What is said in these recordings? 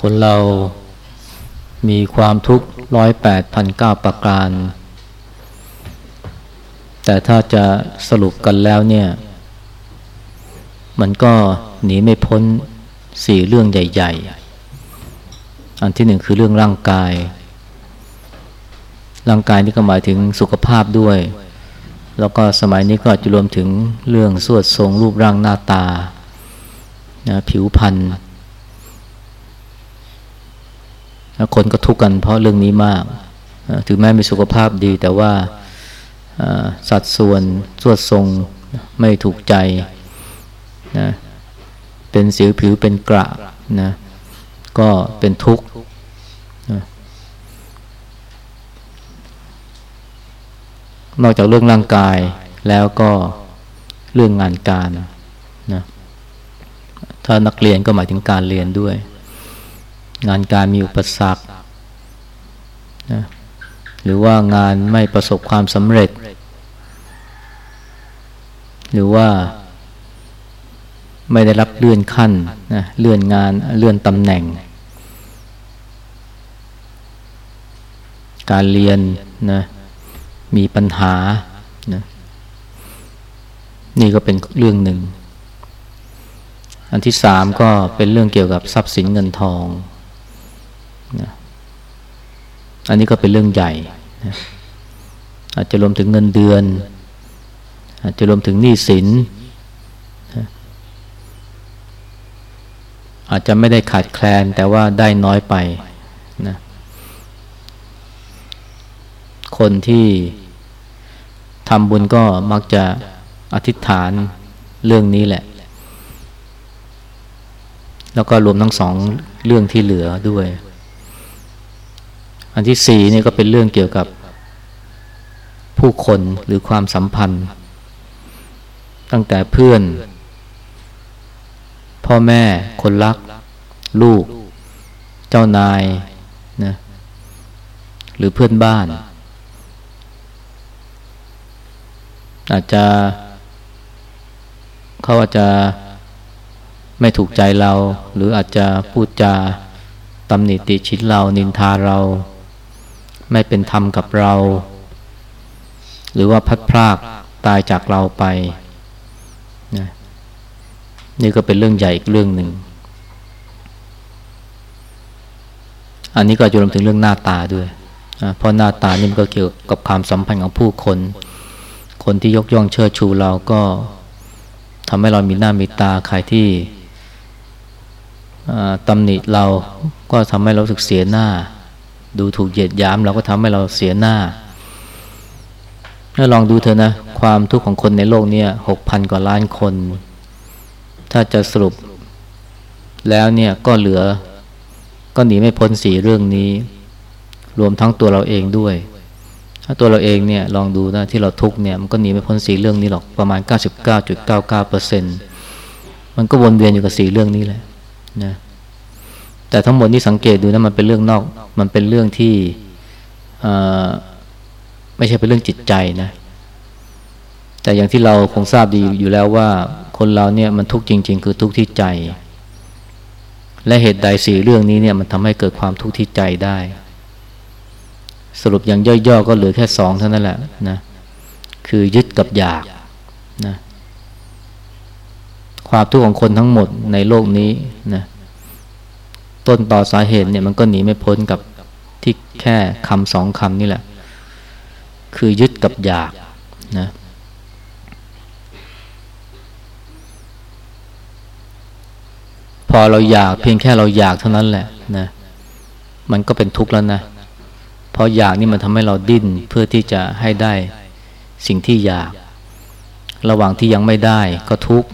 คนเรามีความทุกข์ร้อยแปดพันเก้าประการ แต่ถ้าจะสรุปกันแล้วเนี่ย มันก็หนีไม่พ้นสี่เรื่องใหญ่ ๆ อันที่หนึ่งคือเรื่องร่างกาย ร่างกายนี่ก็หมายถึงสุขภาพด้วย แล้วก็สมัยนี้ก็จะรวมถึงเรื่องสวดทรงรูปร่างหน้าตานะผิวพรรณ คนก็ทุกข์กันเพราะเรื่องนี้มาก ถึงแม้มีสุขภาพดีแต่ว่าสัดส่วนสวดทรงไม่ถูกใจนะเป็นสิวผิวเป็นกระนะก็เป็นทุกข์นะนอกจากเรื่องร่างกายแล้วก็เรื่องงานการนะถ้านักเรียนก็หมายถึงการเรียนด้วย งานการมีอุปสรรคนะหรือว่างานไม่ประสบความสำเร็จ หรือว่าไม่ได้รับเลื่อนขั้นนะเลื่อนงานเลื่อนตำแหน่ง การเรียนนะมีปัญหานะนี่ก็เป็นเรื่องหนึ่ง อันที่สามก็เป็นเรื่องเกี่ยวกับทรัพย์สินเงินทอง นะอันนี้ก็เป็นเรื่องใหญ่นะอาจจะรวมถึงเงินเดือน อาจจะรวมถึงหนี้สินนะอาจจะไม่ได้ขาดแคลนแต่ว่าได้น้อยไปนะคนที่ทำบุญก็มักจะอธิษฐานเรื่องนี้แหละ แล้วก็รวมทั้งสองเรื่องที่เหลือด้วย อันที่สี่นี่ก็เป็นเรื่องเกี่ยวกับผู้คนหรือความสัมพันธ์ ตั้งแต่เพื่อน พ่อแม่คนรัก ลูก เจ้านายนะหรือเพื่อนบ้าน อาจจะ เขาอาจจะไม่ถูกใจเรา หรืออาจจะพูดจาตำหนิติชินเรานินทาเรา ไม่เป็นธรรมกับเรา หรือว่าพัดพรากตายจากเราไปนะนี่ก็เป็นเรื่องใหญ่อีกเรื่องหนึ่ง อันนี้ก็จะรวมถึงเรื่องหน้าตาด้วยนะเพราะหน้าตานี่มันก็เกี่ยวกับความสัมพันธ์ของผู้คน คนที่ยกย่องเชิดชูเราก็ทำให้เรามีหน้ามีตาใครที่ตำหนิเราก็ทำให้เราสึกเสียหน้า ดูถูกเหยียดยามเราก็ทำให้เราเสียหน้าถ้าลองดูเถอะนะ ความทุกข์ของคนในโลกเนี่ยหกพันกว่าล้านคน ถ้าจะสรุปแล้วเนี่ยก็เหลือก็หนีไม่พ้นสี่เรื่องนี้ รวมทั้งตัวเราเองด้วย ถ้าตัวเราเองเนี่ยลองดูนะที่เราทุกเนี่ยมันก็หนีไม่พ้นสี่เรื่องนี้หรอกประมาณ 99.99%มันก็วนเวียนอยู่กับสี่เรื่องนี้แหละนะ แต่ทั้งหมดนี้สังเกตดูนะมันเป็นเรื่องนอก มันเป็นเรื่องที่ไม่ใช่เป็นเรื่องจิตใจนะ แต่อย่างที่เราคงทราบดีอยู่แล้วว่า คนเราเนี่ยมันทุกข์จริง ๆ คือทุกข์ที่ใจ และเหตุใดสี่เรื่องนี้เนี่ยมันทำให้เกิดความทุกข์ที่ใจได้ สรุปอย่างย่อๆก็เหลือแค่สองเท่านั้นแหละนะคือยึดกับอยากนะความทุกข์ของคนทั้งหมดในโลกนี้นะ ต้นต่อสาเหตุเนี่ยมันก็หนีไม่พ้นกับที่แค่คำสองคำนี่แหละ คือยึดกับอยากนะพอเราอยากเพียงแค่เราอยากเท่านั้นแหละนะมันก็เป็นทุกข์แล้วนะเพราะอยากนี่มันทำให้เราดิ้นเพื่อที่จะให้ได้สิ่งที่อยาก ระหว่างที่ยังไม่ได้ก็ทุกข์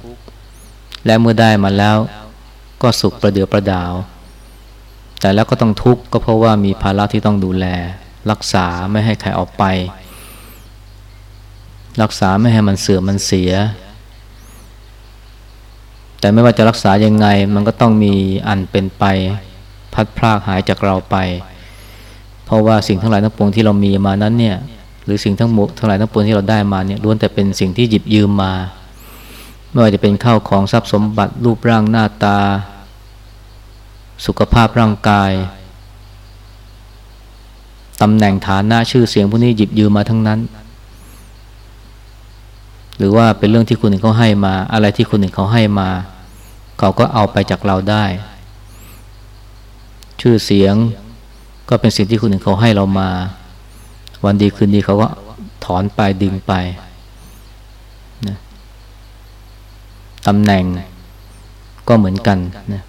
และเมื่อได้มาแล้วก็สุขประเดือประดาว แต่แล้วก็ต้องทุกข์ก็เพราะว่ามีภาระที่ต้องดูแล รักษาไม่ให้ใครออกไป รักษาไม่ให้มันเสื่อมมันเสีย แต่ไม่ว่าจะรักษายังไง มันก็ต้องมีอันเป็นไป พัดพรากหายจากเราไป เพราะว่าสิ่งทั้งหลายทั้งปวงที่เรามีมานั้นเนี่ยหรือสิ่งทั้งหมดทั้งหลายทั้งปวงที่เราได้มาเนี่ยล้วนแต่เป็นสิ่งที่หยิบยืมมา ไม่ว่าจะเป็นข้าวของทรัพย์สมบัติรูปร่างหน้าตา สุขภาพร่างกายตำแหน่งฐานะชื่อเสียงพวกนี้หยิบยืมมาทั้งนั้น หรือว่าเป็นเรื่องที่คนอื่นเขาให้มา อะไรที่คนอื่นเขาให้มา เขาก็เอาไปจากเราได้ ชื่อเสียงก็เป็นสิ่งที่คนอื่นเขาให้เรามา วันดีคืนดีเขาก็ถอนไปดึงไปนะตำแหน่งก็เหมือนกันนะ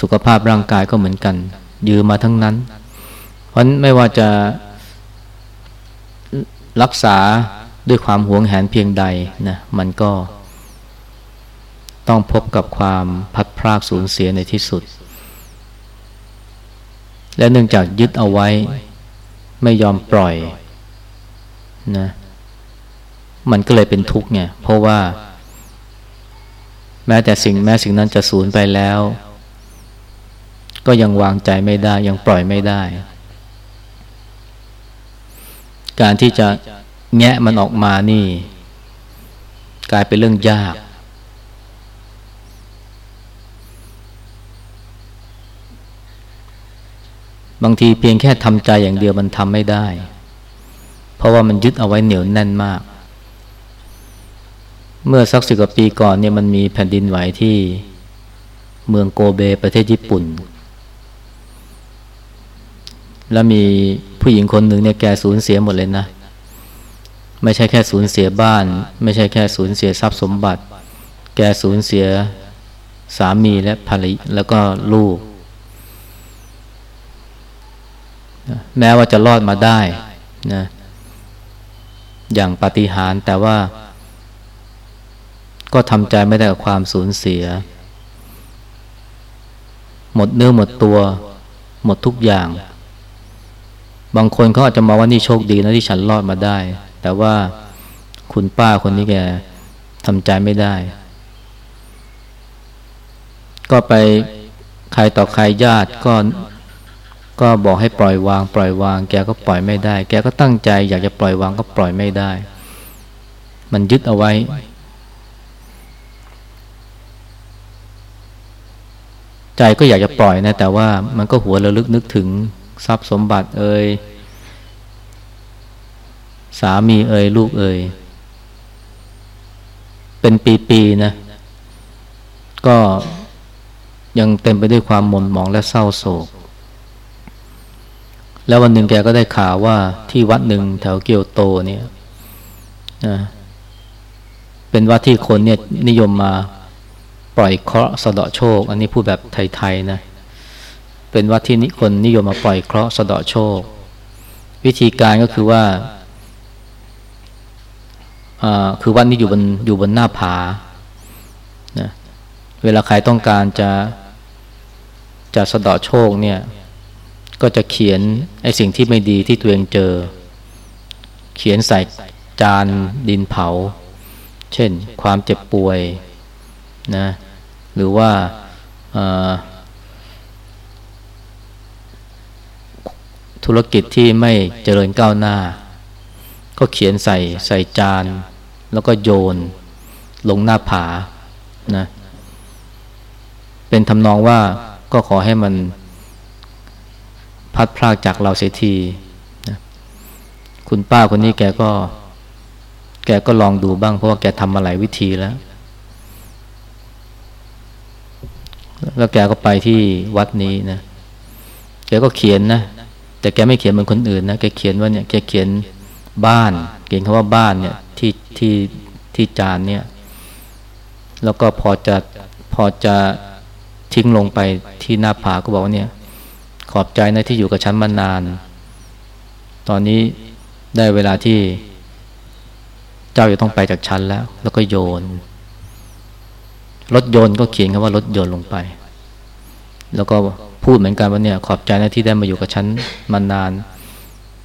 สุขภาพร่างกายก็เหมือนกัน ยืมมาทั้งนั้น เพราะไม่ว่าจะรักษาด้วยความหวงแหนเพียงใดนะมันก็ต้องพบกับความพัดพรากสูญเสียในที่สุด และเนื่องจากยึดเอาไว้ ไม่ยอมปล่อยนะมันก็เลยเป็นทุกข์ไงเพราะว่า แม้แต่สิ่งแม้สิ่งนั้นจะสูญไปแล้ว ก็ยังวางใจไม่ได้ ยังปล่อยไม่ได้ การที่จะแงะมันออกมานี่ กลายเป็นเรื่องยาก บางทีเพียงแค่ทำใจอย่างเดียวมันทำไม่ได้ เพราะว่ามันยึดเอาไว้เหนียวแน่นมาก เมื่อสักสิบกว่าปีก่อนเนี่ยมันมีแผ่นดินไหวที่เมืองโกเบประเทศญี่ปุ่น แล้วมีผู้หญิงคนหนึ่งเนี่ยแกสูญเสียหมดเลยนะ ไม่ใช่แค่สูญเสียบ้าน ไม่ใช่แค่สูญเสียทรัพย์สมบัติ แกสูญเสียสามีและภรรยาแล้วก็ลูก แม้ว่าจะรอดมาได้นะอย่างปฏิหารแต่ว่า ก็ทำใจไม่ได้กับความสูญเสีย หมดเนื้อหมดตัว หมดทุกอย่าง บางคนเขาอาจจะมองว่านี่โชคดีนะที่ฉันรอดมาได้ แต่ว่าคุณป้าคนนี้แกทำใจไม่ได้ ก็ไปใครต่อใครญาติก็ก็บอกให้ปล่อยวางปล่อยวาง แกก็ปล่อยไม่ได้ แกก็ตั้งใจ อยากจะปล่อยวางก็ปล่อยไม่ได้ มันยึดเอาไว้ ใจก็อยากจะปล่อยนะ แต่ว่ามันก็หัวระลึกนึกถึง ทรัพย์สมบัติเอ่ยสามีเอ่ยลูกเอ่ยเป็นปีๆนะ ก็ยังเต็มไปด้วยความหม่นหมองและเศร้าโศก แล้ววันหนึ่งแกก็ได้ข่าวว่าที่วัดหนึ่งแถวเกียวโตเนี่ยนะเป็นวัดที่คนเนี่ยนิยมมาปล่อยเคราะห์สะเดาะโชค อันนี้พูดแบบไทยๆนะ เป็นวัดที่นิคนนิยมมาปล่อยเคราะห์สะเดาะโชค วิธีการก็คือว่าคือวัดนี้อยู่บนอยู่บนหน้าผานะเวลาใครต้องการจะจะสะเดาะโชคเนี่ย ก็จะเขียนไอ้สิ่งที่ไม่ดีที่ตัวเองเจอ เขียนใส่จานดินเผา เช่นความเจ็บป่วยนะหรือว่า ธุรกิจที่ไม่เจริญก้าวหน้า ก็เขียนใส่ใส่จาน แล้วก็โยน ลงหน้าผานะเป็นทำนองว่าก็ขอให้มันพัดพลากจากเราเสียทีนะคุณป้าคนนี้แกก็ แกก็ลองดูบ้างเพราะว่าแกทำมาหลายวิธีแล้ว แล้วแกก็ไปที่วัดนี้นะแกก็เขียนนะ แต่แกไม่เขียนเหมือนคนอื่นนะแกเขียนว่าเนี่ยแกเขียนบ้าน เขียนคำว่าบ้านเนี่ยที่ที่ที่จานเนี่ย แล้วก็พอจะพอจะทิ้งลงไปที่หน้าผาก็บอกว่าเนี่ย ขอบใจนะที่อยู่กับฉันมานาน ตอนนี้ได้เวลาที่เจ้าจะต้องไปจากฉันแล้ว แล้วก็โยน รถยนต์ก็เขียนคำว่ารถยนต์ลงไป แล้วก็ พูดเหมือนกันว่าเนี่ยขอบใจนะที่ได้มาอยู่กับฉันมานาน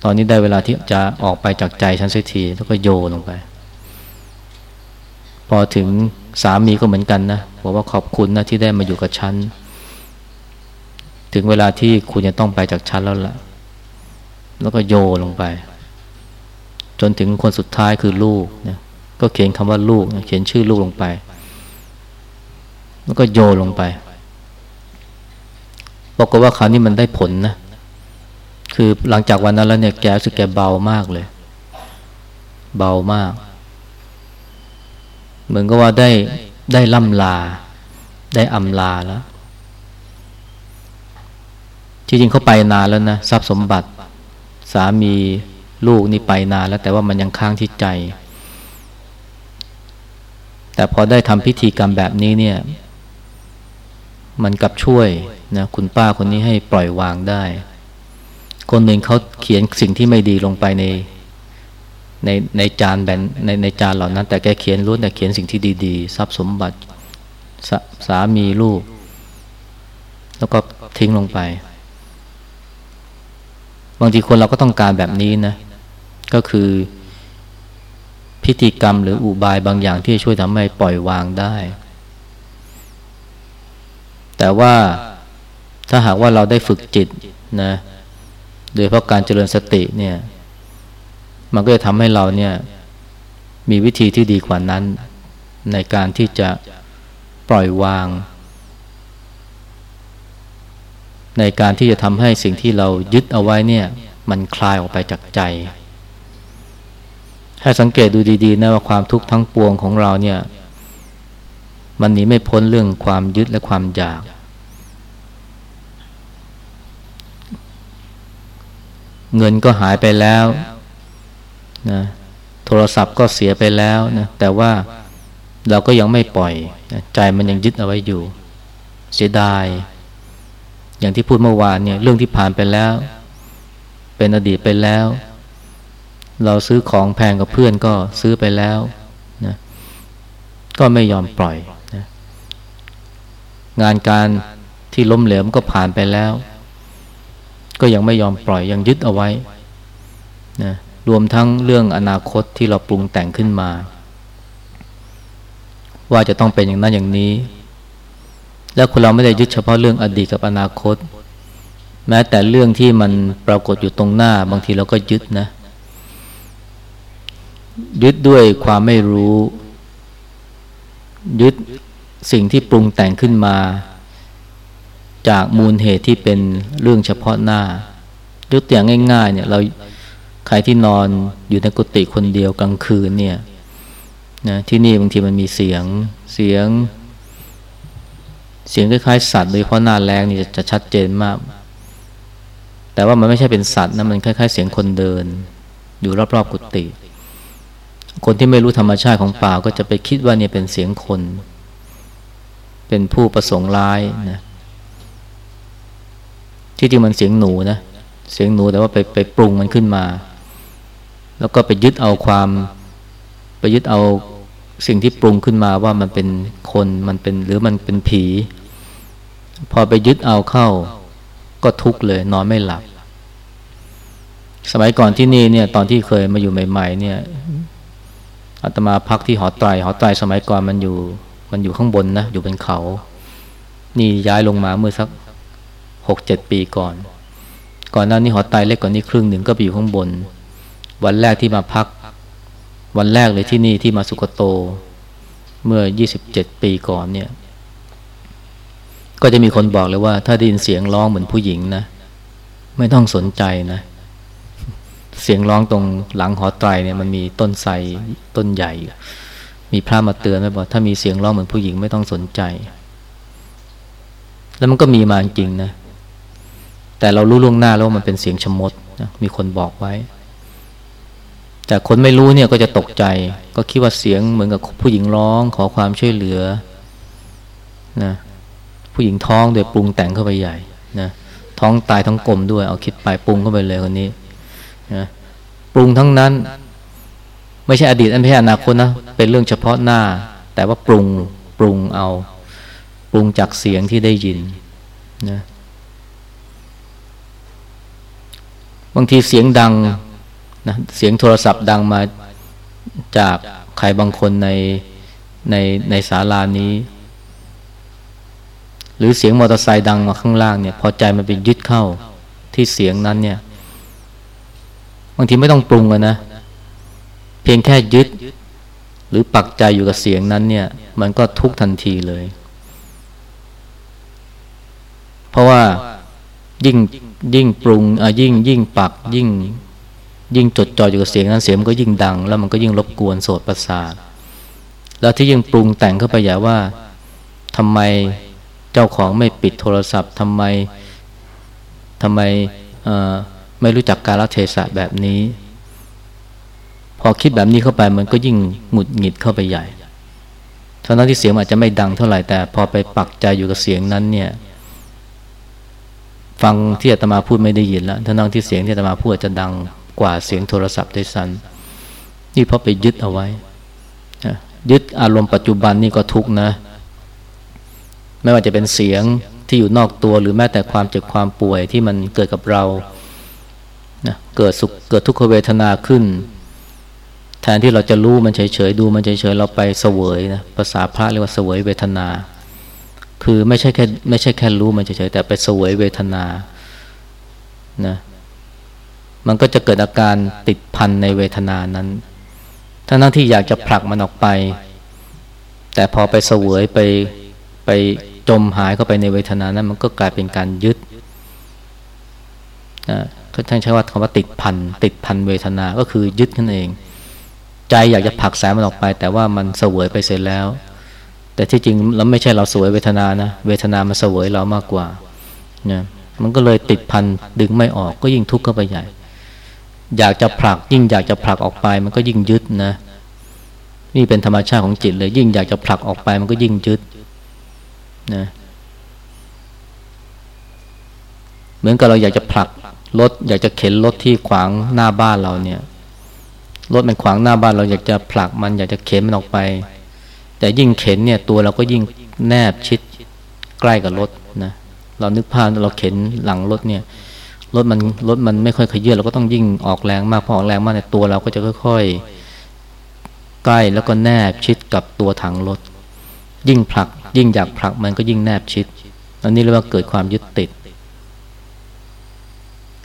ตอนนี้ได้เวลาที่จะออกไปจากใจฉันสียทีแล้วก็โยนลงไป พอถึงสามีก็เหมือนกันนะบอกว่าขอบคุณนะที่ได้มาอยู่กับฉันถึงเวลาที่คุณจะต้องไปจากฉันแล้วล่ะ แล้วก็โยลงไป จนถึงคนสุดท้ายคือลูกนะก็เขียนคำว่าลูกเขียนชื่อลูกลงไป แล้วก็โยลงไป บอกว่าคราวนี้มันได้ผลนะ คือหลังจากวันนั้นแล้วเนี่ยแกรู้สึกแกเบามากเลย เบามาก เหมือนกับว่าได้ได้ล่ำลา ได้อำลาแล้วที่จริงเขาไปนานแล้วนะทรัพย์สมบัติ สามีลูกนี่ไปนานแล้ว แต่ว่ามันยังค้างที่ใจ แต่พอได้ทำพิธีกรรมแบบนี้เนี่ย มันกลับช่วยนะคุณป้าคนนี้ให้ปล่อยวางได้ คนหนึ่งเขาเขียนสิ่งที่ไม่ดีลงไปในในในจานแบนในในจานเหล่านั้น แต่แกเขียนรู้แต่เขียนสิ่งที่ดีๆ ทรัพย์สมบัติสสามีลูก แล้วก็ทิ้งลงไป บางทีคนเราก็ต้องการแบบนี้นะ ก็คือพิธีกรรมหรืออุบายบางอย่างที่ช่วยทำให้ปล่อยวางได้ แต่ว่าถ้าหากว่าเราได้ฝึกจิตนะโดยเพราะการเจริญสติเนี่ยมันก็จะทำให้เราเนี่ยมีวิธีที่ดีกว่านั้น ในการที่จะปล่อยวาง ในการที่จะทำให้สิ่งที่เรายึดเอาไว้เนี่ยมันคลายออกไปจากใจ ให้สังเกตดูดีๆนะว่าความทุกข์ทั้งปวงของเราเนี่ย มันหนีไม่พ้นเรื่องความยึดและความอยาก เงินก็หายไปแล้วนะโทรศัพท์ก็เสียไปแล้วนะแต่ว่าเราก็ยังไม่ปล่อยนะใจมันยังยึดเอาไว้อยู่ เสียดาย อย่างที่พูดเมื่อวานเนี่ยเรื่องที่ผ่านไปแล้ว เป็นอดีตไปแล้ว เราซื้อของแพงกับเพื่อนก็ซื้อไปแล้วนะก็ไม่ยอมปล่อย งานการที่ล้มเหลวก็ผ่านไปแล้ว ก็ยังไม่ยอมปล่อยยังยึดเอาไว้นะรวมทั้งเรื่องอนาคตที่เราปรุงแต่งขึ้นมา ว่าจะต้องเป็นอย่างนั้นอย่างนี้ แล้วคนเราไม่ได้ยึดเฉพาะเรื่องอดีตกับอนาคต แม้แต่เรื่องที่มันปรากฏอยู่ตรงหน้า บางทีเราก็ยึดนะ ยึดด้วยความไม่รู้ ยึด สิ่งที่ปรุงแต่งขึ้นมา จากมูลเหตุที่เป็นเรื่องเฉพาะหน้ายกตัวอย่างง่ายๆเนี่ยเราใครที่นอนอยู่ในกุฏิคนเดียวกลางคืนเนี่ยนะที่นี่บางทีมันมีเสียงเสียง เสียงคล้ายๆสัตว์โดยเพราะหน้าแรงนี่จะชัดเจนมาก แต่ว่ามันไม่ใช่เป็นสัตว์นะมันคล้ายๆ เสียงคนเดิน อยู่รอบๆกุฏิคนที่ไม่รู้ธรรมชาติของป่าก็จะไปคิดว่าเนี่ยเป็นเสียงคน เป็นผู้ประสงค์ร้ายนะที่จริงมันเสียงหนูนะเสียงหนูแต่ว่าไปไปปรุงมันขึ้นมา แล้วก็ไปยึดเอาความไปยึดเอาสิ่งที่ปรุงขึ้นมาว่ามันเป็นคนมันเป็นหรือมันเป็นผี พอไปยึดเอาเข้า ก็ทุกข์เลยนอนไม่หลับ สมัยก่อนที่นี่เนี่ยตอนที่เคยมาอยู่ใหม่ ๆ เนี่ยอาตมาพักที่หอไตรหอไตรสมัยก่อนมันอยู่ มันอยู่ข้างบนนะอยู่บนเขา นี่ย้ายลงมาเมื่อสักหกเจ็ดปีก่อน ก่อนหน้านี้หอไตเล็กกว่านี้ครึ่งหนึ่งก็ไปอยู่ข้างบน วันแรกที่มาพัก วันแรกเลยที่นี่ที่มาสุกโต เมื่อ27ปีก่อนเนี่ย ก็จะมีคนบอกเลยว่า ถ้าได้ยินเสียงร้องเหมือนผู้หญิงนะ ไม่ต้องสนใจนะ เสียงร้องตรงหลังหอไตรเนี่ยมันมีต้นไทรต้นใหญ่ มีพระมาเตือนไว้บอกถ้ามีเสียงร้องเหมือนผู้หญิงไม่ต้องสนใจ แล้วมันก็มีมาจริงนะ แต่เรารู้ล่วงหน้าแล้วว่ามันเป็นเสียงชมดนะมีคนบอกไว้ แต่คนไม่รู้เนี่ยก็จะตกใจ ก็คิดว่าเสียงเหมือนกับผู้หญิงร้องขอความช่วยเหลือนะผู้หญิงท้องโดยปรุงแต่งเข้าไปใหญ่นะท้องตายทั้งกลมด้วย เอาคิดไปปรุงเข้าไปเลยคนนี้นะปรุงทั้งนั้น ไม่ใช่อดีตอันไม่ใช่อนาคตนะเป็นเรื่องเฉพาะหน้า แต่ว่าปรุงปรุงเอา ปรุงจากเสียงที่ได้ยินนะบางทีเสียงดังนะเสียงโทรศัพท์ดังมาจากใครบางคนในในในศาลานี้ หรือเสียงมอเตอร์ไซค์ดังมาข้างล่างเนี่ย พอใจมันไปยึดเข้าที่เสียงนั้นเนี่ย บางทีไม่ต้องปรุงกันนะ เพียงแค่ยึด หรือปักใจอยู่กับเสียงนั้นเนี่ย มันก็ทุกทันทีเลย เพราะว่ายิ่งยิ่งปรุงอะยิ่งยิ่งปักยิ่ง ยิ่งจดจ่ออยู่กับเสียงนั้นเสียงมันก็ยิ่งดัง แล้วมันก็ยิ่งรบกวนโสตประสาทแล้วที่ยิ่งปรุงแต่งเข้าไปอย่าว่าทำไมเจ้าของไม่ปิดโทรศัพท์ทำไมทำไมไม่รู้จักกาลเทศะแบบนี้ อคิดแบบนี้เข้าไปมันก็ยิ่งหงุดหงิดเข้าไปใหญ่ เท่านั้นที่เสียงอาจจะไม่ดังเท่าไหร่แต่พอไปปักใจอยู่กับเสียงนั้นเนี่ย ฟังที่อาตมาพูดไม่ได้ยินแล้วท่านั้นที่เสียงที่อาตมาพูดจะดังกว่าเสียงโทรศัพท์ได้สันนี่เพราะไปยึดเอาไว้ ยึดอารมณ์ปัจจุบันนี่ก็ทุกนะ ไม่ว่าจะเป็นเสียงที่อยู่นอกตัวหรือแม้แต่ความเจ็บความป่วยที่มันเกิดกับเรานะเกิดสุขเกิดทุกขเวทนาขึ้น แทนที่เราจะรู้มันเฉยๆดูมันเฉยๆเราไปเสวยนะภาษาพระเรียกว่าเสวยเวทนา คือไม่ใช่แค่ไม่ใช่แค่รู้มันเฉยๆแต่ไปเสวยเวทนานะมันก็จะเกิดอาการติดพันในเวทนานั้นทั้งนั้นที่อยากจะผลักมันออกไป แต่พอไปเสวยไปไปจมหายเข้าไปในเวทนานั้น มันก็กลายเป็นการยึดนะท่านใช้ว่าคำว่าติดพันติดพันเวทนาก็คือยึดนั่นเอง ใจอยากจะผลักสายมันออกไป แต่ว่ามันเสวยไปเสร็จแล้ว แต่ที่จริงเราไม่ใช่เราสวยเวทนานะ เวทนามันเสวยเรามากกว่านะมันก็เลยติดพันดึงไม่ออกก็ยิ่งทุกข์เข้าไปใหญ่ อยากจะผลักยิ่งอยากจะผลักออกไป มันก็ยิ่งยึดนะ นี่เป็นธรรมชาติของจิตเลย ยิ่งอยากจะผลักออกไปมันก็ยิ่งยึดนะเหมือนกับเราอยากจะผลักรถอยากจะเข็นรถที่ขวางหน้าบ้านเราเนี่ย รถมันขวางหน้าบ้านเราอยากจะผลักมันอยากจะเข็นมันออกไป แต่ยิ่งเข็นเนี่ยตัวเราก็ยิ่งแนบชิดใกล้กับรถนะเรานึกภาพเราเข็นหลังรถเนี่ยรถมันรถมันไม่ค่อยขยื่นเราก็ต้องยิ่งออกแรงมากพอออกแรงมากในตัวเราก็จะค่อยๆ ใกล้แล้วก็แนบชิดกับตัวถังรถ ยิ่งผลัก ยิ่งอยากผลักมันก็ยิ่งแนบชิด อันนี้เรียกว่าเกิดความยึดติด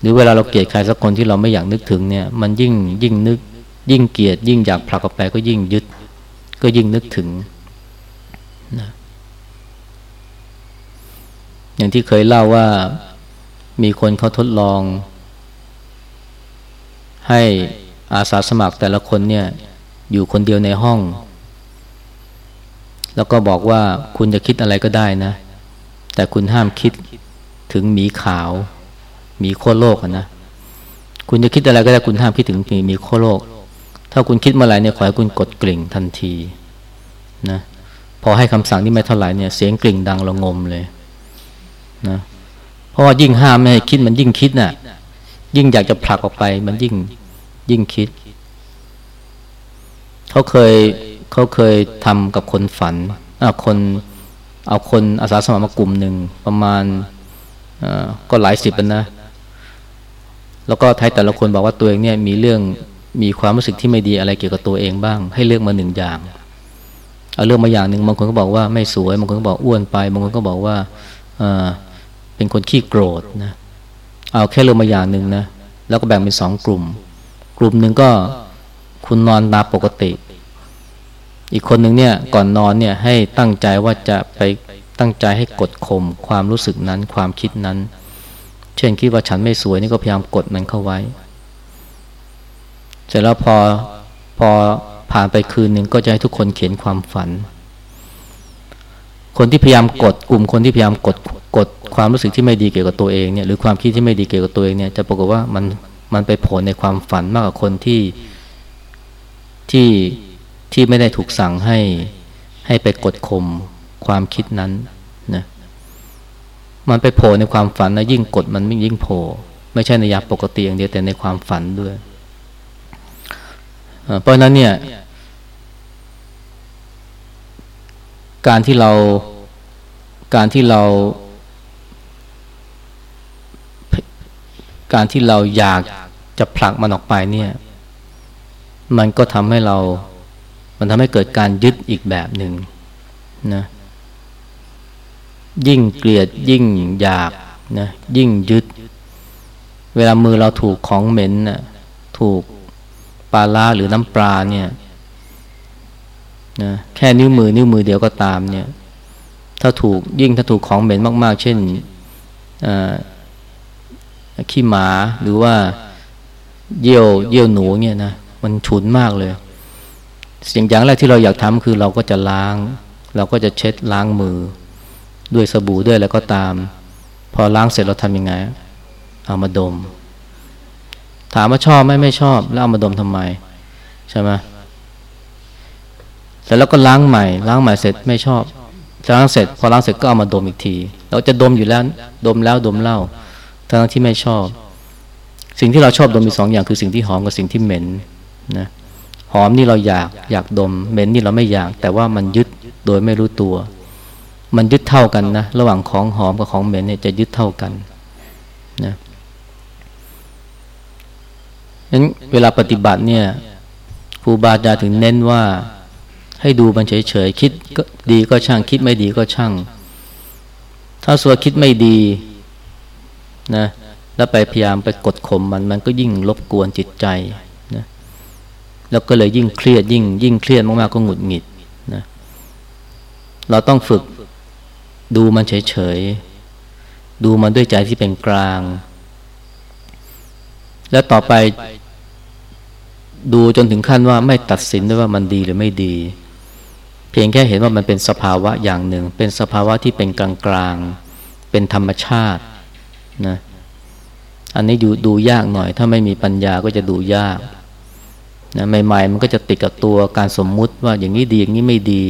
หรือเวลาเราเกลียดใครสักคนที่เราไม่อยากนึกถึงเนี่ย มันยิ่งยิ่งนึก ยิ่งเกลียดยิ่งอยากผลักออกไปก็ยิ่งยึด ก็ยิ่งนึกถึงนะอย่างที่เคยเล่าว่ามีคนเขาทดลอง ให้อาสาสมัครแต่ละคนเนี่ย อยู่คนเดียวในห้อง แล้วก็บอกว่าคุณจะคิดอะไรก็ได้นะ แต่คุณห้ามคิดถึงหมีขาวหมีโคโลกนะคุณจะคิดอะไรก็ได้คุณห้ามคิดถึงหมีมีโคโลก ถ้าคุณคิดเมื่อไหร่เนี่ยขอให้คุณกดกลิ่งทันทีนะพอให้คำสั่งที่ไม่เท่าไหร่เนี่ยเสียงกลิ่งดังระงมเลยนะเพราะว่ายิ่งห้ามไม่ให้คิดมันยิ่งคิดน่ะยิ่งอยากจะผลักออกไปมันยิ่งยิ่งคิด เขาเคยเขาเคยทำกับคนฝันอ่าคนเอาคนอาสาสมัครมากลุ่มหนึ่งประมาณก็หลายสิบนะ แล้วก็ท้ายแต่ละคนบอกว่าตัวเองเนี่ยมีเรื่อง มีความรู้สึกที่ไม่ดีอะไรเกี่ยวกับตัวเองบ้าง ให้เลือกมาหนึ่งอย่างเอาเลือกมาอย่างหนึ่งบางคนก็บอกว่าไม่สวยบางคนก็บอกอ้วนไปบางคนก็บอกว่าเป็นคนขี้โกรธนะเอาแค่เรื่องมาอย่างหนึ่งนะแล้วก็แบ่งเป็นสองกลุ่ม กลุ่มหนึ่งก็คุณนอนตามปกติ อีกคนหนึ่งเนี่ยก่อนนอนเนี่ยให้ตั้งใจว่าจะไปตั้งใจให้กดข่มความรู้สึกนั้นความคิดนั้น เช่นคิดว่าฉันไม่สวยนี่ก็พยายามกดมันเข้าไว้ เสร็จแล้วพอพอผ่านไปคืนหนึ่งก็จะให้ทุกคนเขียนความฝัน คนที่พยายามกดกลุ่มคนที่พยายามกดกดความรู้สึกที่ไม่ดีเกี่ยวกับตัวเองเนี่ยหรือความคิดที่ไม่ดีเกี่ยวกับตัวเองเนี่ยจะปรากฏว่ามันมันไปผลในความฝันมากกว่าคนที่ที่ที่ไม่ได้ถูกสั่งให้ให้ไปกดข่มความคิดนั้นนะมันไปโผล่ในความฝันนะยิ่งกดมันยิ่งโผล่ไม่ใช่ในยาปกติอย่างเดียวแต่ในความฝันด้วย เพราะนั้นเนี่ย การที่เราการที่เรา การที่เราอยากจะผลักมันออกไปเนี่ย มันก็ทำให้เรา มันทำให้เกิดการยึดอีกแบบหนึ่งนะยิ่งเกลียดยิ่งอยากนะยิ่งยึด เวลามือเราถูกของเหม็นนะถูก ปลาล่าหรือน้ำปลาเนี่ยนะแค่นิ้วมือนิ้วมือเดียวก็ตามเนี่ย ถ้าถูกยิ่งถ้าถูกของเหม็นมาก ๆ เช่นขี้หมาหรือว่าเยี่ยวเยี่ยวหนูเนี่ยนะมันฉุนมากเลย สิ่งอย่างแรกที่เราอยากทำคือเราก็จะล้าง เราก็จะเช็ดล้างมือ ด้วยสบู่ด้วยแล้วก็ตาม พอล้างเสร็จเราทำยังไง เอามาดม ถามว่าชอบไหมไม่ชอบ แล้วเอามาดมทำไมใช่ไหมแต่แล้วก็ล้างใหม่ ล้างใหม่เสร็จไม่ชอบล้างเสร็จ พอล้างเสร็จก็เอามาดมอีกที เราจะดมอยู่แล้วดมแล้วดมเล่าทั้งที่ไม่ชอบ สิ่งที่เราชอบดมมีสองอย่างคือสิ่งที่หอมกับสิ่งที่เหม็นนะหอมนี่เราอยากอยากดม เหม็นนี่เราไม่อยาก แต่ว่ามันยึดโดยไม่รู้ตัว มันยึดเท่ากันนะ ระหว่างของหอมกับของเหม็นเนี่ยจะยึดเท่ากันนะ นั้นเวลาปฏิบัติเนี่ยครูบาอาจารย์ถึงเน้นว่าให้ดูมันเฉยๆคิดก็ดีก็ช่างคิดไม่ดีก็ช่าง ถ้าสัวคิดไม่ดีนะแล้วไปพยายามไปกดข่มมันมันก็ยิ่งรบกวนจิตใจนะแล้วก็เลยยิ่งเครียดยิ่ง ยิ่งเครียดมากๆก็หงุดหงิดนะเราต้องฝึกดูมันเฉยๆดูมันด้วยใจที่เป็นกลาง แล้วต่อไป ดูจนถึงขั้นว่าไม่ตัดสินด้วยว่ามันดีหรือไม่ดี เพียงแค่เห็นว่ามันเป็นสภาวะอย่างหนึ่ง เป็นสภาวะที่เป็นกลางกลางเป็นธรรมชาตินะอันนี้ดูดูยากหน่อย ถ้าไม่มีปัญญาก็จะดูยากนะใหม่ๆมันก็จะติดกับตัวการสมมุติว่าอย่างนี้ดีอย่างนี้ไม่ดี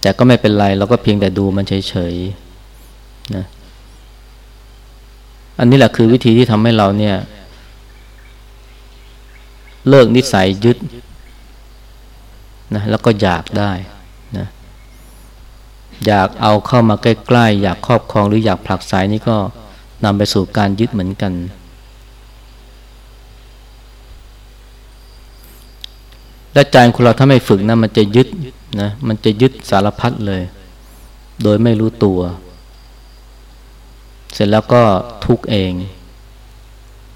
แต่ก็ไม่เป็นไรเราก็เพียงแต่ดูมันเฉยๆนะอันนี้แหละคือวิธีที่ทำให้เราเนี่ย เลิกนิสัยยึดนะแล้วก็อยากได้นะอยากเอาเข้ามาใกล้ๆ อยากครอบครองหรืออยากผลักไสนี่ก็นำไปสู่การยึดเหมือนกัน และใจของเราถ้าไม่ฝึกนะมันจะยึดนะมันจะยึดสารพัดเลย โดยไม่รู้ตัว เสร็จแล้วก็ทุกเอง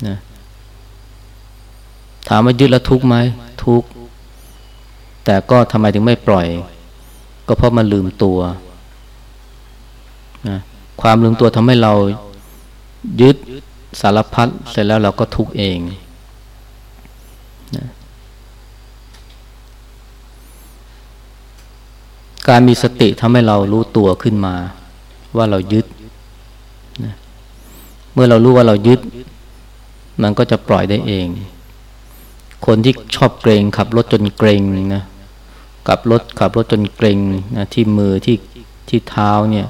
นะ ถามว่ายึดแล้วทุกไหมทุก แต่ก็ทำไมถึงไม่ปล่อย ก็เพราะมันลืมตัวนะความลืมตัวทำให้เรายึดสารพัดเสร็จแล้วเราก็ทุกเองนะการมีสติทำให้เรารู้ตัวขึ้นมา ว่าเรายึดนะเมื่อเรารู้ว่าเรายึด มันก็จะปล่อยได้เอง คนที่ชอบเกรงขับรถจนเกรงนะขับรถขับรถจนเกรงนะที่มือที่ที่เท้าเนี่ย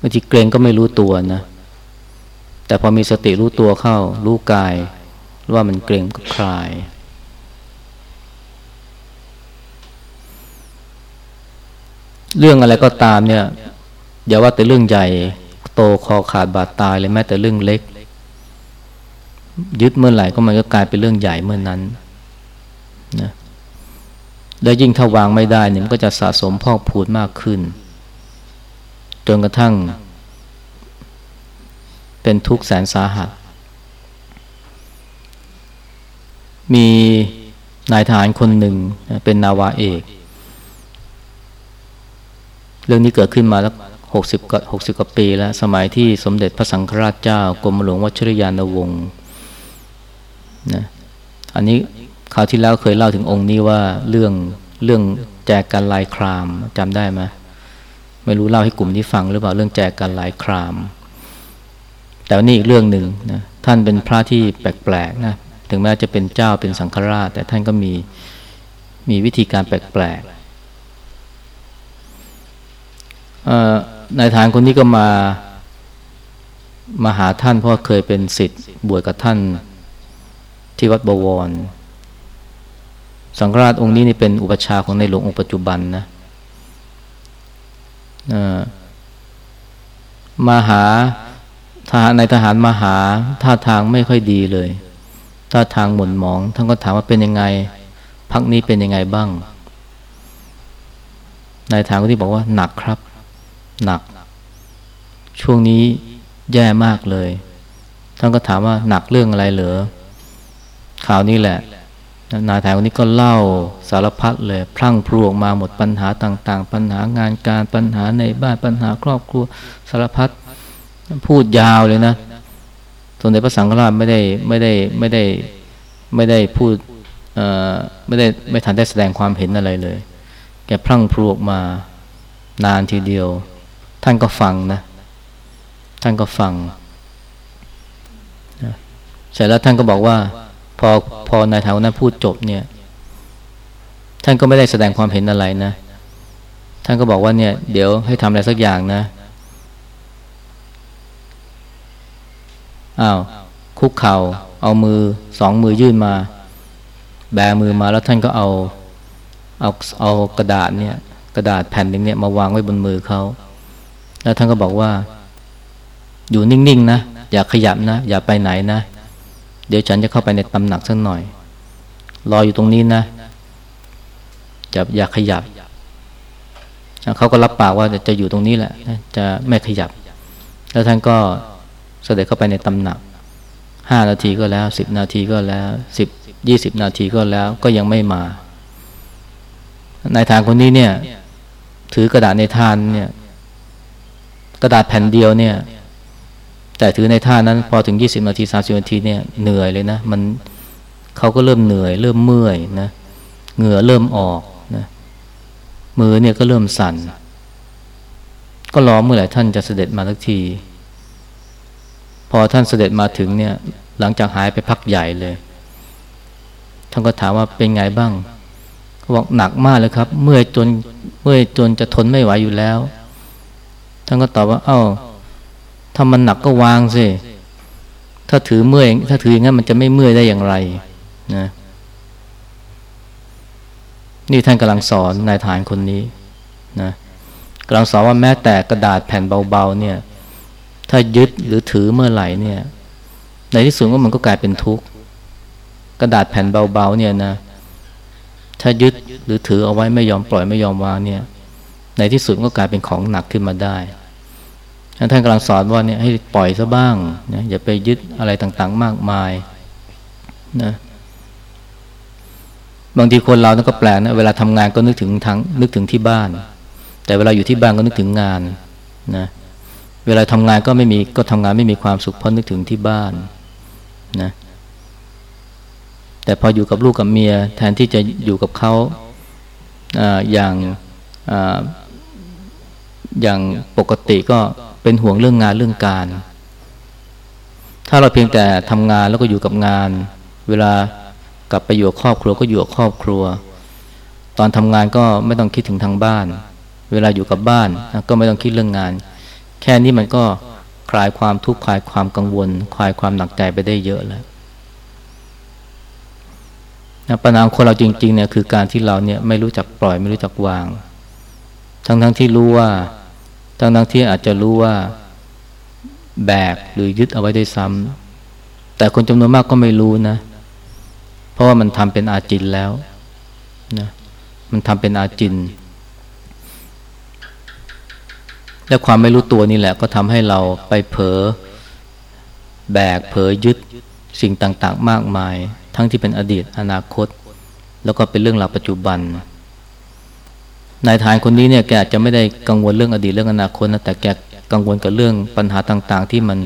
บางทีเกรงก็ไม่รู้ตัวนะแต่พอมีสติรู้ตัวเข้า รู้กาย ว่ามันเกรงก็คลาย เรื่องอะไรก็ตามเนี่ยอย่าว่าแต่เรื่องใหญ่โตคอขาดบาดตายเลยแม้แต่เรื่องเล็ก ยึดเมื่อไหร่ก็มันก็กลายเป็นเรื่องใหญ่เมื่อนนั้น นะแล้วยิ่งถ้าวางไม่ได้เนี่ยมันก็จะสะสมพอกพูดมากขึ้น จนกระทั่ง เป็นทุกข์แสนสาหัส มีนายทหารคนหนึ่งเป็นนาวาเอก เรื่องนี้เกิดขึ้นมาแล้วหกสิบหกสิบกว่าปีแล้ว สมัยที่สมเด็จพระสังฆราชเจ้า กรมหลวงวชิรยานวงศ์นะอันนี้ คราวที่แล้วเคยเล่าถึงองค์นี้ว่าเรื่องเรื่องแจกกันลายครามจำได้ไหมไม่รู้เล่าให้กลุ่มนี้ฟังหรือเปล่าเรื่องแจกกันลายคราม แต่นี่อีกเรื่องหนึ่งนะท่านเป็นพระที่แปลกๆนะถึงแม้จะเป็นเจ้าเป็นสังฆราช แต่ท่านก็มีมีวิธีการแปลกๆนายทานคนนี้ก็มามาหาท่านเพราะเคยเป็นสิทธิ์บวชกับท่านที่วัดบวร สังฆราชองค์นี้นี่เป็นอุปชาของในหลวงองค์ปัจจุบันนะมาหาทหารในทหารมาหาท่าทางไม่ค่อยดีเลยท่าทางหม่นหมอง ท่านก็ถามว่าเป็นยังไงพักนี้เป็นยังไงบ้างนายทางก็ที่บอกว่าหนักครับ หนัก ช่วงนี้แย่มากเลย ท่านก็ถามว่าหนักเรื่องอะไรเหรอข่าวนี้แหละ นายทายคนนี้ก็เล่าสารพัดเลยพลั่งพลูออกมาหมดปัญหาต่างๆ ปัญหางานการปัญหาในบ้านปัญหาครอบครัวสารพัดพูดยาวเลยนะสมเด็จพระสังฆราชไม่ได้ไม่ได้ไม่ได้ไม่ได้พูดเอ่อไม่ได้ไม่ทันได้แสดงความเห็นอะไรเลย แกพลั่งพลูกมานานทีเดียว ท่านก็ฟังนะท่านก็ฟังเสร็จแล้วท่านก็บอกว่า พอพอนายแถวนั้นพูดจบเนี่ย ท่านก็ไม่ได้แสดงความเห็นอะไรนะ ท่านก็บอกว่าเนี่ย เดี๋ยวให้ทำอะไรสักอย่างนะอ้าวคุกเข่า เอามือสองมือยื่นมา แบมือมาแล้วท่านก็เอาเอาเอากระดาษเนี่ย กระดาษแผ่นหนึ่งเนี่ยมาวางไว้บนมือเขาแล้วท่านก็บอกว่า อยู่นิ่งๆนะอย่าขยับนะ อย่าไปไหนนะ เดี๋ยวฉันจะเข้าไปในตำหนักสักหน่อย รออยู่ตรงนี้นะจะอย่าขยับ เขาก็รับปากว่าจะอยู่ตรงนี้แหละ จะไม่ขยับ แล้วท่านก็เสด็จเข้าไปในตำหนักห้านาทีก็แล้วสิบนาทีก็แล้วสิบยี่สิบนาทีก็แล้วก็ยังไม่มา นายทางคนนี้เนี่ย ถือกระดาษในทานเนี่ย กระดาษแผ่นเดียวเนี่ย แต่ถือในท่านั้นพอถึงยี่สิบนาทีสามสิบนาทีเนี่ยเหนื่อยเลยนะมันเขาก็เริ่มเหนื่อย เริ่มเมื่อยนะเหงื่อเริ่มออกนะมือเนี่ยก็เริ่มสั่น ก็รอเมื่อไหร่ท่านจะเสด็จมาสักที พอท่านเสด็จมาถึงเนี่ย หลังจากหายไปพักใหญ่เลย ท่านก็ถามว่าเป็นไงบ้างเขาบอกหนักมากเลยครับ เมื่อยจนเมื่อยจนจะทนไม่ไหวอยู่แล้ว ท่านก็ตอบว่า เอา้า ถ้ามันหนักก็วางสิ ถ้าถือเมื่อย ถ้าถืออย่างนั้นมันจะไม่เมื่อยได้อย่างไรนะ นี่ท่านกำลังสอนนายฐานคนนี้นะกำลังสอนว่าแม้แต่กระดาษแผ่นเบาๆเนี่ย ถ้ายึดหรือถือเมื่อไหร่เนี่ย ในที่สุดก็มันก็กลายเป็นทุกข์ กระดาษแผ่นเบาๆเนี่ยนะ ถ้ายึดหรือถือเอาไว้ไม่ยอมปล่อยไม่ยอมวางเนี่ย ในที่สุดก็กลายเป็นของหนักขึ้นมาได้ ท่านกำลังสอนว่าเนี่ยให้ปล่อยซะบ้างนะอย่าไปยึดอะไรต่างๆ มากมายนะบางทีคนเราก็แปลกนะเวลาทำงานก็นึกถึงทั้งนึกถึงที่บ้าน แต่เวลาอยู่ที่บ้านก็นึกถึงงานนะเวลาทำงานก็ไม่มีก็ทำงานไม่มีความสุขเพราะนึกถึงที่บ้านนะแต่พออยู่กับลูกกับเมีย แทนที่จะอยู่กับเขาอย่างอย่างปกติก็ เป็นห่วงเรื่องงานเรื่องการ ถ้าเราเพียงแต่ทำงานแล้วก็อยู่กับงาน เวลากลับไปอยู่กับครอบครัวก็อยู่กับครอบครัว ตอนทำงานก็ไม่ต้องคิดถึงทางบ้าน เวลาอยู่กับบ้านก็ไม่ต้องคิดเรื่องงาน แค่นี้มันก็คลายความทุกข์คลายความกังวล คลายความหนักใจไปได้เยอะแล้วปัญหาคนเราจริงๆเนี่ยคือการที่เราเนี่ยไม่รู้จักปล่อยไม่รู้จักวาง ทั้งๆทที่รู้ว่า ทั้งทั้งที่อาจจะรู้ว่าแบกหรือยึดเอาไว้ได้ซ้ำแต่คนจำนวนมากก็ไม่รู้นะ เพราะว่ามันทำเป็นอาจินแล้วนะมันทำเป็นอาจิน และความไม่รู้ตัวนี่แหละ ก็ทำให้เราไปเผลอแบกเผลอยึดสิ่งต่างๆ มากมาย ทั้งที่เป็นอดีตอนาคต แล้วก็เป็นเรื่องราวปัจจุบัน นายทหานคนนี้เนี่ยแกอาจจะไม่ได้กังวลเรื่องอดีตเรื่องอนาคตนะแต่แกกังวลกับเรื่องปัญหาต่างๆ ที่มัน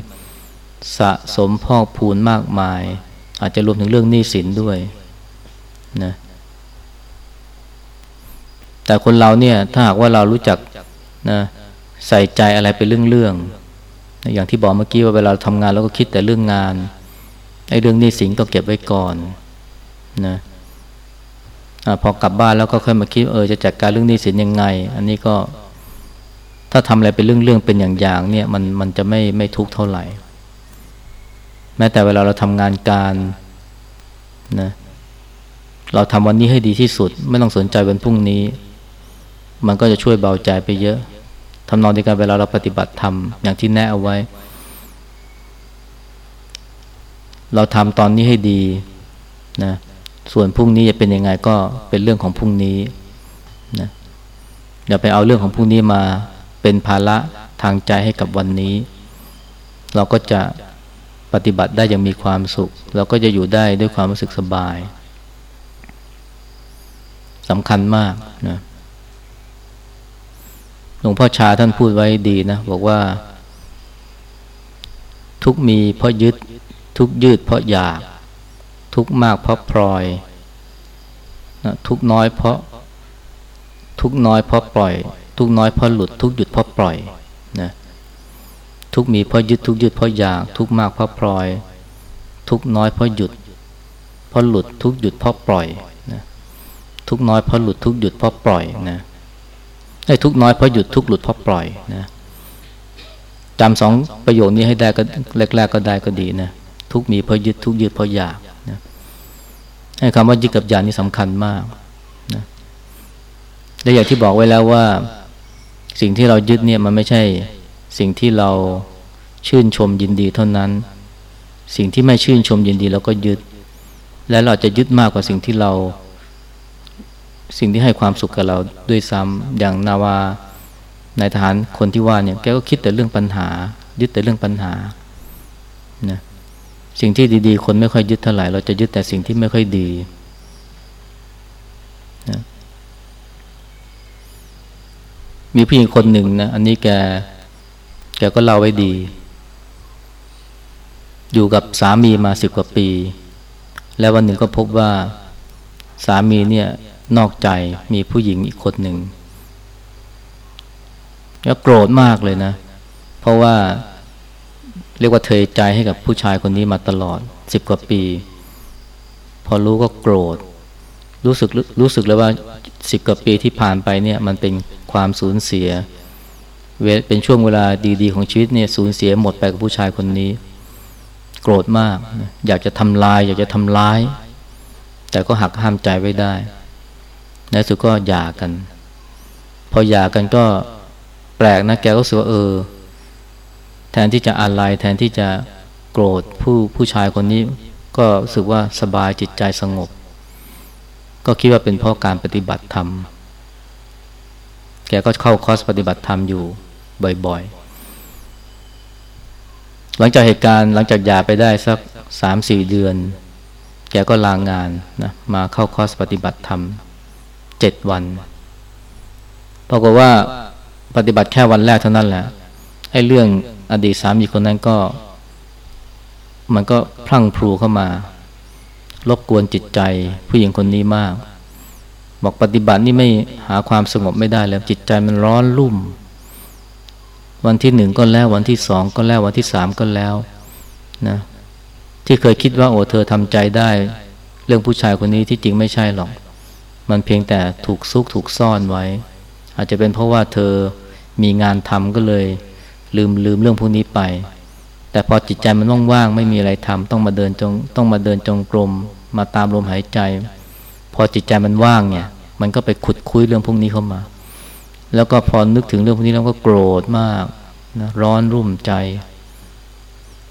สะสมพอกพูนมากมาย อาจจะรวมถึงเรื่องหนี้สินด้วยนะแต่คนเราเนี่ยถ้าหากว่าเรารู้จักนะใส่ใจอะไรเป็นเรื่องๆอย่างที่บอกเมื่อกี้ว่าเวลาทำงานเราก็คิดแต่เรื่องงานไอ้เรื่องหนี้สิงก็เก็บไว้ก่อนนะ พอกลับบ้านแล้วก็ค่อยมาคิดเออจะจัดการเรื่องนี้สินยังไง อันนี้ก็ ถ้าทำอะไรเป็นเรื่องๆเป็นอย่างๆเนี่ยมันมันจะไม่ไม่ทุกข์เท่าไหร่ แม้แต่เวลาเราทำงานการนะเราทำวันนี้ให้ดีที่สุด ไม่ต้องสนใจวันพรุ่งนี้ มันก็จะช่วยเบาใจไปเยอะทำนองเดียวกันเวลาเราปฏิบัติธรรมอย่างที่แนะเอาไว้ เราทำตอนนี้ให้ดีนะ ส่วนพรุ่งนี้จะเป็นยังไงก็เป็นเรื่องของพรุ่งนี้นะอย่าไปเอาเรื่องของพรุ่งนี้มาเป็นภาระทางใจให้กับวันนี้ เราก็จะปฏิบัติได้อย่างมีความสุข เราก็จะอยู่ได้ด้วยความรู้สึกสบายสำคัญมากนะหลวงพ่อชาท่านพูดไว้ดีนะ บอกว่า ทุกมีเพราะยึด ทุกยืดเพราะอยาก ทุกมากเพราะพลอยนะทุกน้อยเพราะ ทุกน้อยเพราะปล่อย ทุกน้อยเพราะหลุด ทุกหยุดเพราะปล่อยนะทุกมีเพราะยึดทุกยืดเพราะอยาก ทุกมากเพราะพลอย ทุกน้อยเพราะหยุดเพราะหลุด ทุกหยุดเพราะปล่อยนะทุกน้อยเพราะหลุดทุกหยุดเพราะปล่อยนะไอ้ทุกน้อยเพราะหยุดทุกหลุดเพราะปล่อยนะจำสองประโยคนี้ให้ได้ก็แรกๆก็ได้ก็ดีนะทุกมีเพราะยึดทุกยึดเพราะอยาก คำว่ายึดกับยากนี่สำคัญมากนะและอย่างที่บอกไว้แล้วว่า สิ่งที่เรายึดเนี่ยมันไม่ใช่ สิ่งที่เราชื่นชมยินดีเท่านั้น สิ่งที่ไม่ชื่นชมยินดีเราก็ยึด และเราจะยึดมากกว่าสิ่งที่เรา สิ่งที่ให้ความสุขกับเราด้วยซ้ำอย่างนาวานายทหารคนที่ว่าเนี่ยแกก็คิดแต่เรื่องปัญหา ยึดแต่เรื่องปัญหานะ สิ่งที่ดีๆ คนไม่ค่อยยึดเท่าไหร่ เราจะยึดแต่สิ่งที่ไม่ค่อยดีนะมีผู้หญิงคนหนึ่งนะ อันนี้แก แกก็เล่าไว้ดี อยู่กับสามีมาสิบกว่าปี แล้ววันหนึ่งก็พบว่าสามีเนี่ยนอกใจมีผู้หญิงอีกคนหนึ่งแล้วโกรธมากเลยนะ เพราะว่า เรียกว่าเทใจให้กับผู้ชายคนนี้มาตลอดสิบกว่าปี พอรู้ก็โกรธ รู้สึกรู้สึกเลยว่าสิบกว่าปีที่ผ่านไปเนี่ยมันเป็นความสูญเสีย เป็นช่วงเวลาดีๆ ของชีวิตเนี่ยสูญเสียหมดไปกับผู้ชายคนนี้ โกรธมาก อยากจะทำลาย อยากจะทำร้าย แต่ก็หักห้ามใจไว้ได้ในสุดก็หย่ากัน พอหย่ากันก็แปลกนะแกก็รู้สึกว่าเออ แทนที่จะอะไรแทนที่จะโกรธผู้ผู้ชายคนนี้ ก็รู้สึกว่าสบายจิตใจสงบ ก็คิดว่าเป็นเพราะการปฏิบัติธรรม แกก็เข้าคอร์สปฏิบัติธรรมอยู่บ่อยๆ หลังจากเหตุการณ์หลังจากหย่าไปได้สักสามสี่เดือน แกก็ลางงานนะมาเข้าคอร์สปฏิบัติธรรมเจ็ดวันปรากฏว่าปฏิบัติแค่วันแรกเท่านั้นแหละไอ้เรื่อง อดีตสามีคนนั้นก็ มันก็พลั่งพลูเข้ามารบกวนจิตใจผู้หญิงคนนี้มาก บอกปฏิบัตินี่ไม่หาความสงบไม่ได้แล้วจิตใจมันร้อนรุ่ม วันที่หนึ่งก็แล้ววันที่สองก็แล้ววันที่สามก็แล้วนะที่เคยคิดว่าโอ้เธอทำใจได้ เรื่องผู้ชายคนนี้ที่จริงไม่ใช่หรอก มันเพียงแต่ถูกซุกถูกซ่อนไว้ อาจจะเป็นเพราะว่าเธอมีงานทำก็เลย ลืมลืมเรื่องพวกนี้ไป แต่พอจิตใจมันว่างๆไม่มีอะไรทำต้องมาเดินจงต้องมาเดินจงกรมมาตามลมหายใจ พอจิตใจมันว่างเนี่ย มันก็ไปขุดคุยเรื่องพวกนี้เข้ามา แล้วก็พอนึกถึงเรื่องพวกนี้แล้วก็โกรธมากนะร้อนรุ่มใจ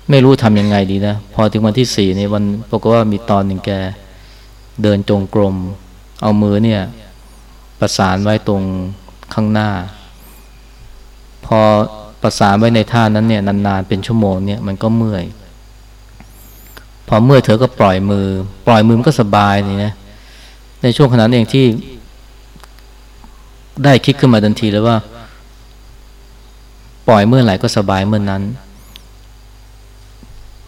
ไม่รู้ทำยังไงดีนะ พอถึงวันที่สี่ในวันปรากฏว่ามีตอนหนึ่งแก เดินจงกรม เอามือเนี่ย ประสานไว้ตรงข้างหน้า พอ ประสานไว้ในท่านั้นเนี่ยนานๆเป็นชั่วโมงเนี่ยมันก็เมื่อย พอเมื่อยเธอก็ปล่อยมือ ปล่อยมือมันก็สบายนี่นะในช่วงขณะนั้นเองที่ ได้คิดขึ้นมาทันทีเลยว่า ปล่อยเมื่อไหร่ก็สบายเมื่อนนั้น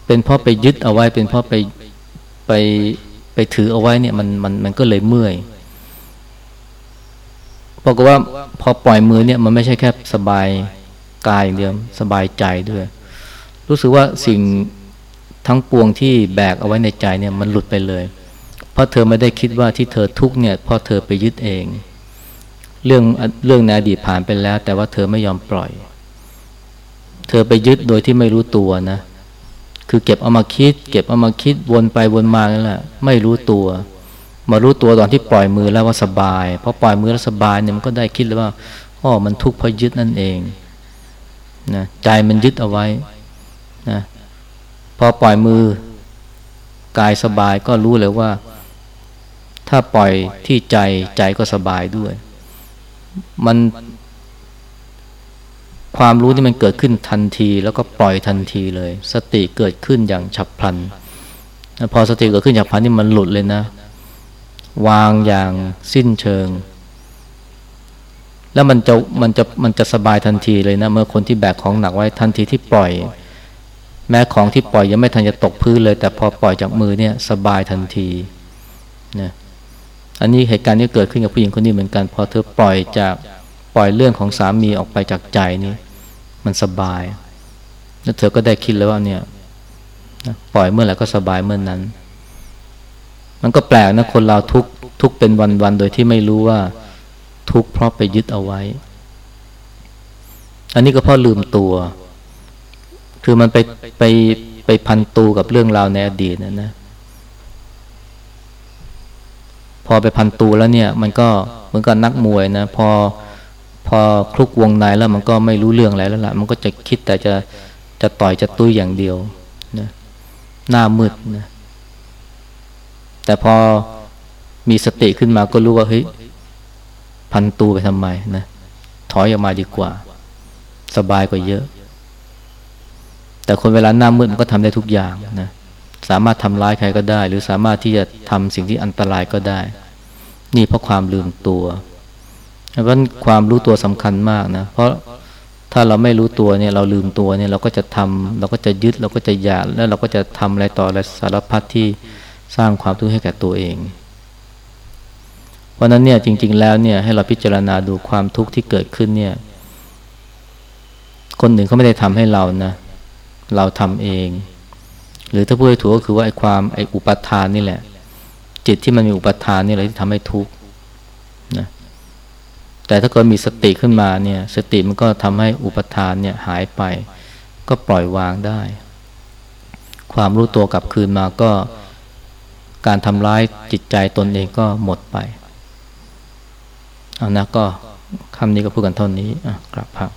เป็นเพราะไปยึดเอาไว้ เป็นเพราะไปไปไปถือเอาไว้เนี่ยมันมันมันก็เลยเมื่อยบอกว่าพอปล่อยมือเนี่ยมันไม่ใช่แค่สบาย กายอย่างเดียวสบายใจด้วย รู้สึกว่าสิ่งทั้งปวงที่แบกเอาไว้ในใจเนี่ยมันหลุดไปเลย เพราะเธอไม่ได้คิดว่าที่เธอทุกเนี่ยเพราะเธอไปยึดเอง เรื่องเรื่องในอดีตผ่านไปแล้ว แต่ว่าเธอไม่ยอมปล่อย เธอไปยึดโดยที่ไม่รู้ตัวนะ คือเก็บเอามาคิด เก็บเอามาคิดวนไปวนมานั่นแหละไม่รู้ตัว มารู้ตัวตอนที่ปล่อยมือแล้วว่าสบายพอปล่อยมือแล้วสบายเนี่ยมันก็ได้คิดเลยว่าอ๋อมันทุกข์เพราะยึดนั่นเอง นะใจมันยึดเอาไว้นะพอปล่อยมือกายสบายก็รู้เลยว่า ถ้าปล่อยที่ใจใจก็สบายด้วย มันความรู้ที่มันเกิดขึ้นทันที แล้วก็ปล่อยทันทีเลย สติเกิดขึ้นอย่างฉับพลัน พอสติเกิดขึ้นฉับพลันนี่มันหลุดเลยนะ วางอย่างสิ้นเชิง แล้วมันจะมันจะมันจะสบายทันทีเลยนะ เมื่อคนที่แบกของหนักไว้ทันทีที่ปล่อย แม้ของที่ปล่อยยังไม่ทันจะตกพื้นเลย แต่พอปล่อยจากมือเนี่ยสบายทันทีนะอันนี้เหตุการณ์นี้เกิดขึ้นกับผู้หญิงคนนี้เหมือนกัน พอเธอปล่อยจากปล่อยเรื่องของสามีออกไปจากใจนี่มันสบาย แล้วเธอก็ได้คิดแล้วว่าเนี่ยปล่อยเมื่อไหร่ก็สบายเมื่อนนั้น มันก็แปลกนะคนเราทุกทุกเป็นวันๆโดยที่ไม่รู้ว่า ทุกเพราะไปยึดเอาไว้ อันนี้ก็เพราะลืมตัว คือมันไปไปไปพันตูกับเรื่องราวในอดีตนะนะ พอไปพันตูแล้วเนี่ย มันก็เหมือนกับนักมวยนะ พอพอคลุกวงในแล้วมันก็ไม่รู้เรื่องอะไรแล้วล่ะ มันก็จะคิดแต่จะจะต่อยจะตุ้ยอย่างเดียวนะหน้ามืดนะแต่พอมีสติขึ้นมาก็รู้ว่าเฮ้ย พันตูไปทำไมนะถอยออกมาดีกว่า สบายกว่าเยอะ แต่คนเวลาหน้ามืดมันก็ทำได้ทุกอย่างนะสามารถทำร้ายใครก็ได้ หรือสามารถที่จะทำสิ่งที่อันตรายก็ได้ นี่เพราะความลืมตัวเพราะความรู้ตัวสำคัญมากนะเพราะถ้าเราไม่รู้ตัวเนี่ยเราลืมตัวเนี่ยเราก็จะทำเราก็จะยึดเราก็จะอยากแล้วเราก็จะทำอะไรต่ออะไรสารพัดที่สร้างความทุกข์ให้แก่ตัวเอง เพราะนั้นเนี่ยจริง ๆ แล้วเนี่ยให้เราพิจารณาดูความทุกข์ที่เกิดขึ้นเนี่ยคนหนึ่งเขาไม่ได้ทำให้เรานะ เราทำเอง หรือถ้าพูดให้ถูกก็คือว่าไอ้ความไอ้อุปทานนี่แหละ จิตที่มันมีอุปทานนี่แหละที่ทำให้ทุกข์นะแต่ถ้าเกิดมีสติขึ้นมาเนี่ย สติมันก็ทำให้อุปทานเนี่ยหายไป ก็ปล่อยวางได้ ความรู้ตัวกลับคืนมาก็การทำร้ายจิตใจตนเองก็หมดไป เอานะก็คำนี้ก็พูดกันเท่านี้อะกลับพัก